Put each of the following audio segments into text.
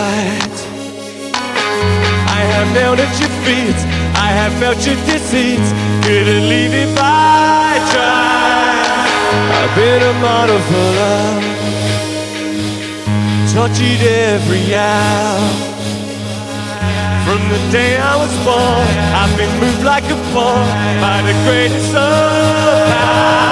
side. I have knelt at your feet. I have felt your deceit. Couldn't leave if I tried. I've been a model for love. Tortured every hour. From the day I was born, I've been moved like a pawn by the greatest of powers.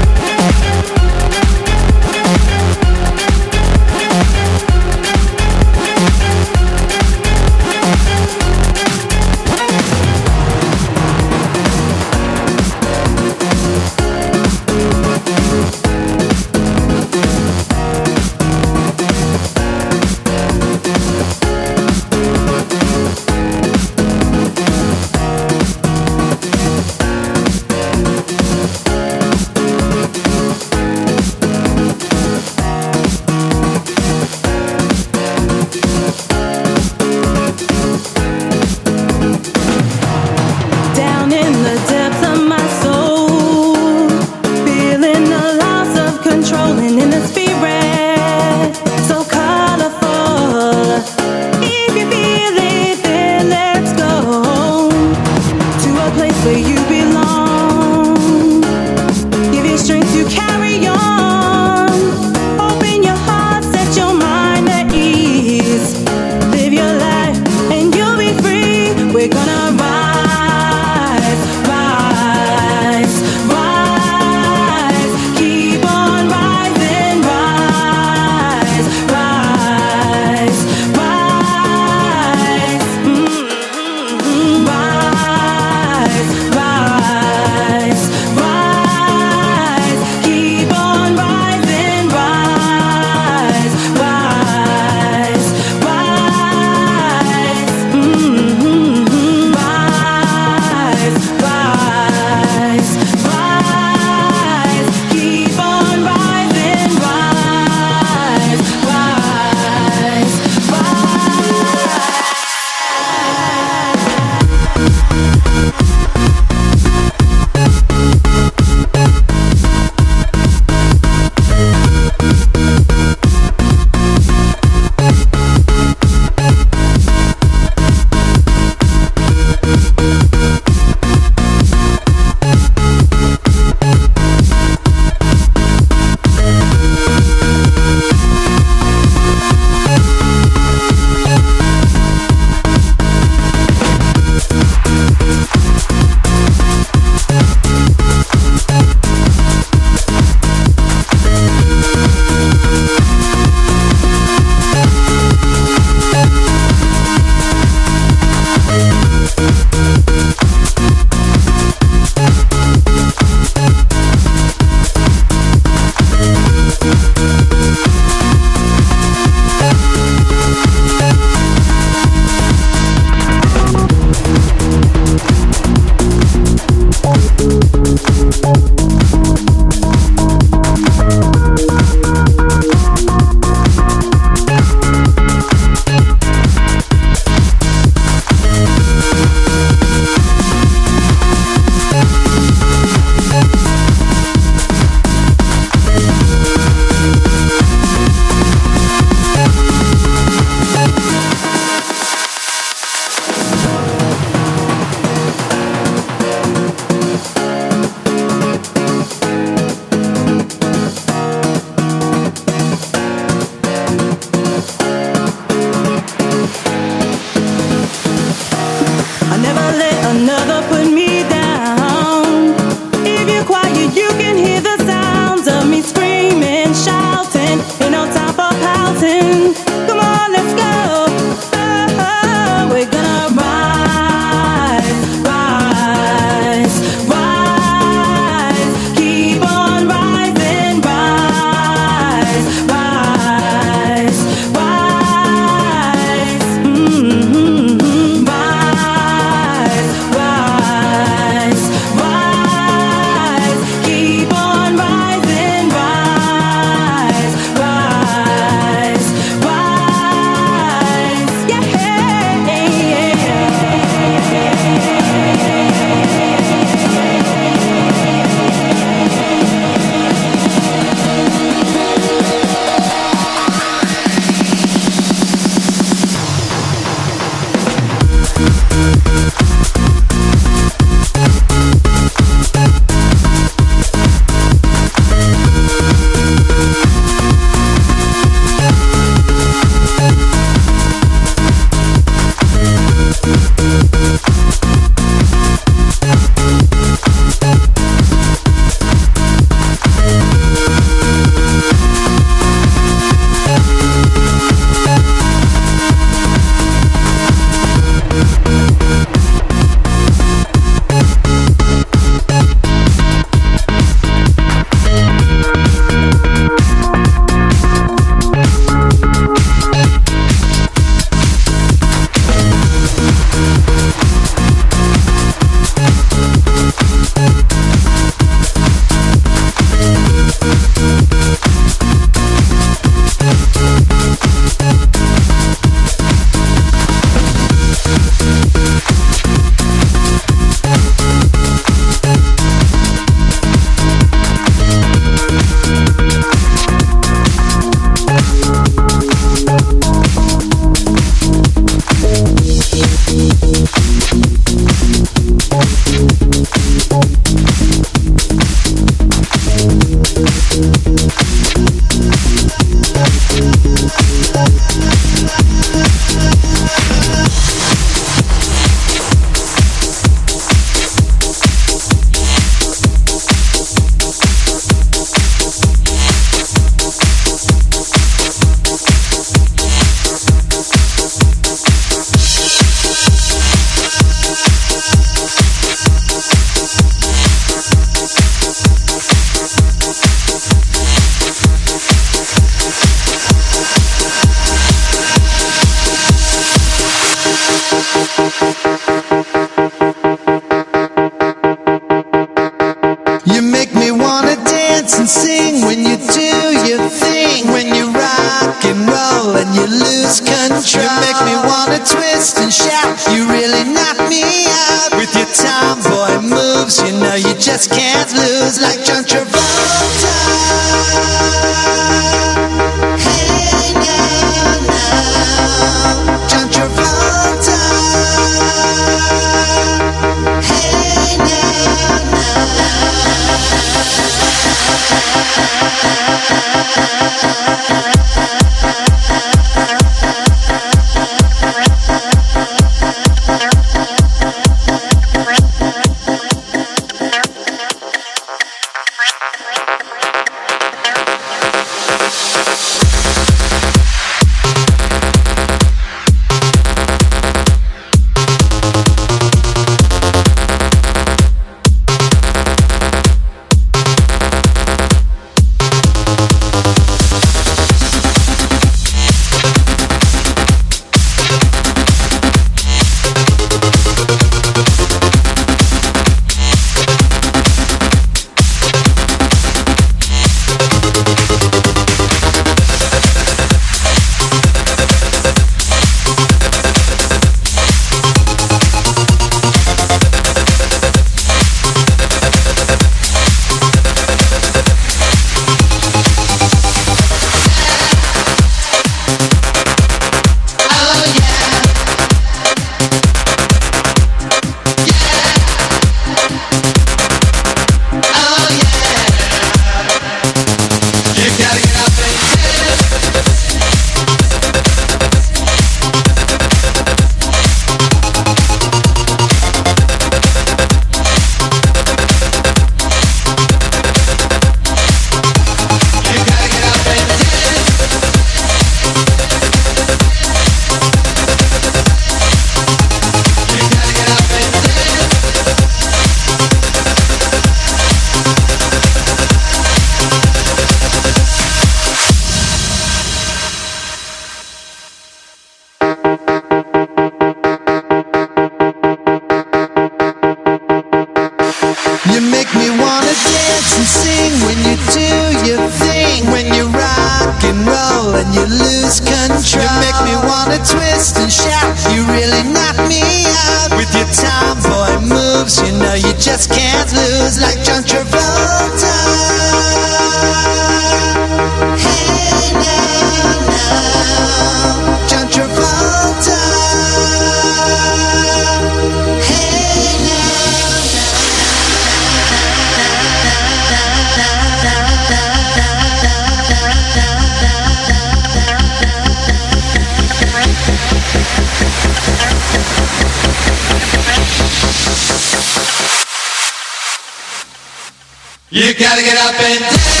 You gotta get up and dance.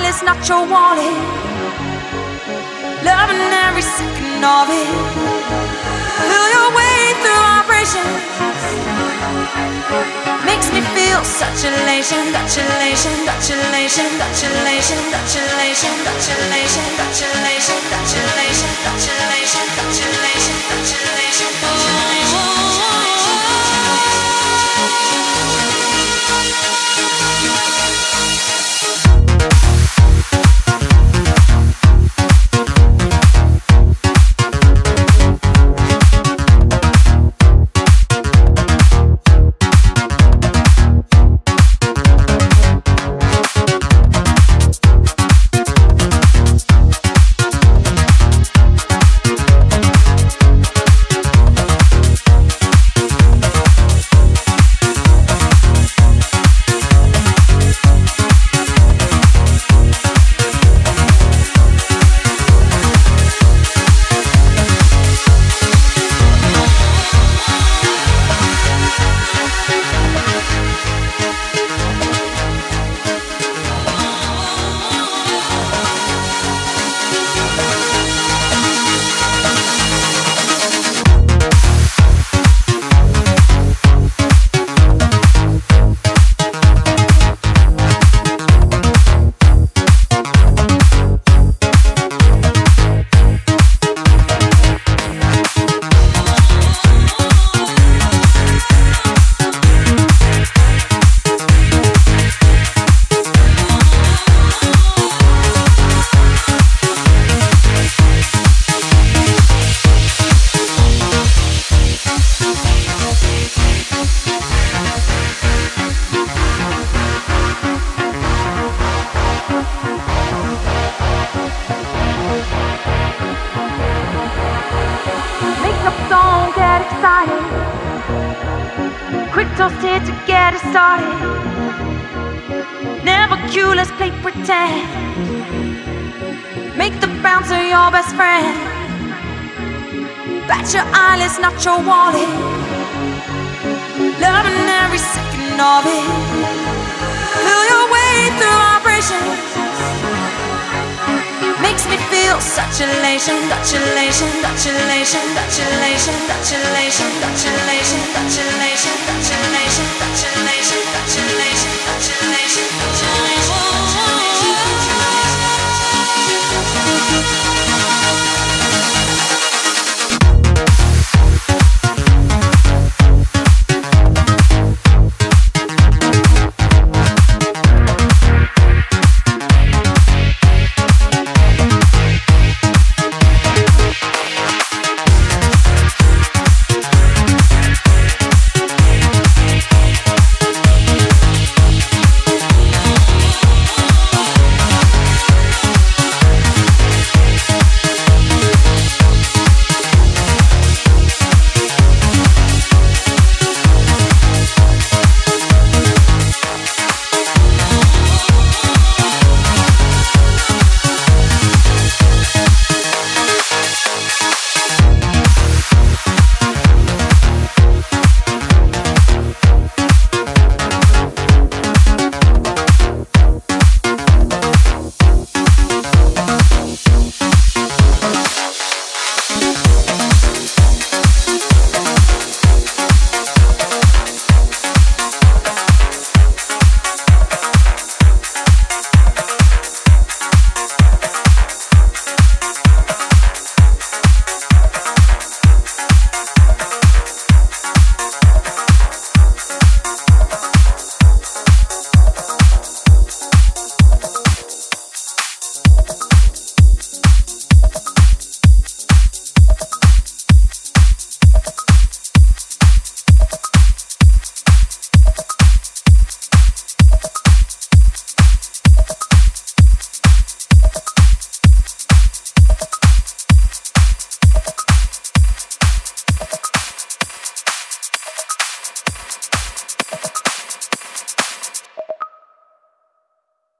Your eyelids, not your wallet. Loving every second of it. Feel your way through vibrations. Makes me feel such elation, such elation, such elation, such elation, such elation, such elation, such elation, such elation, such elation, such elation, such elation.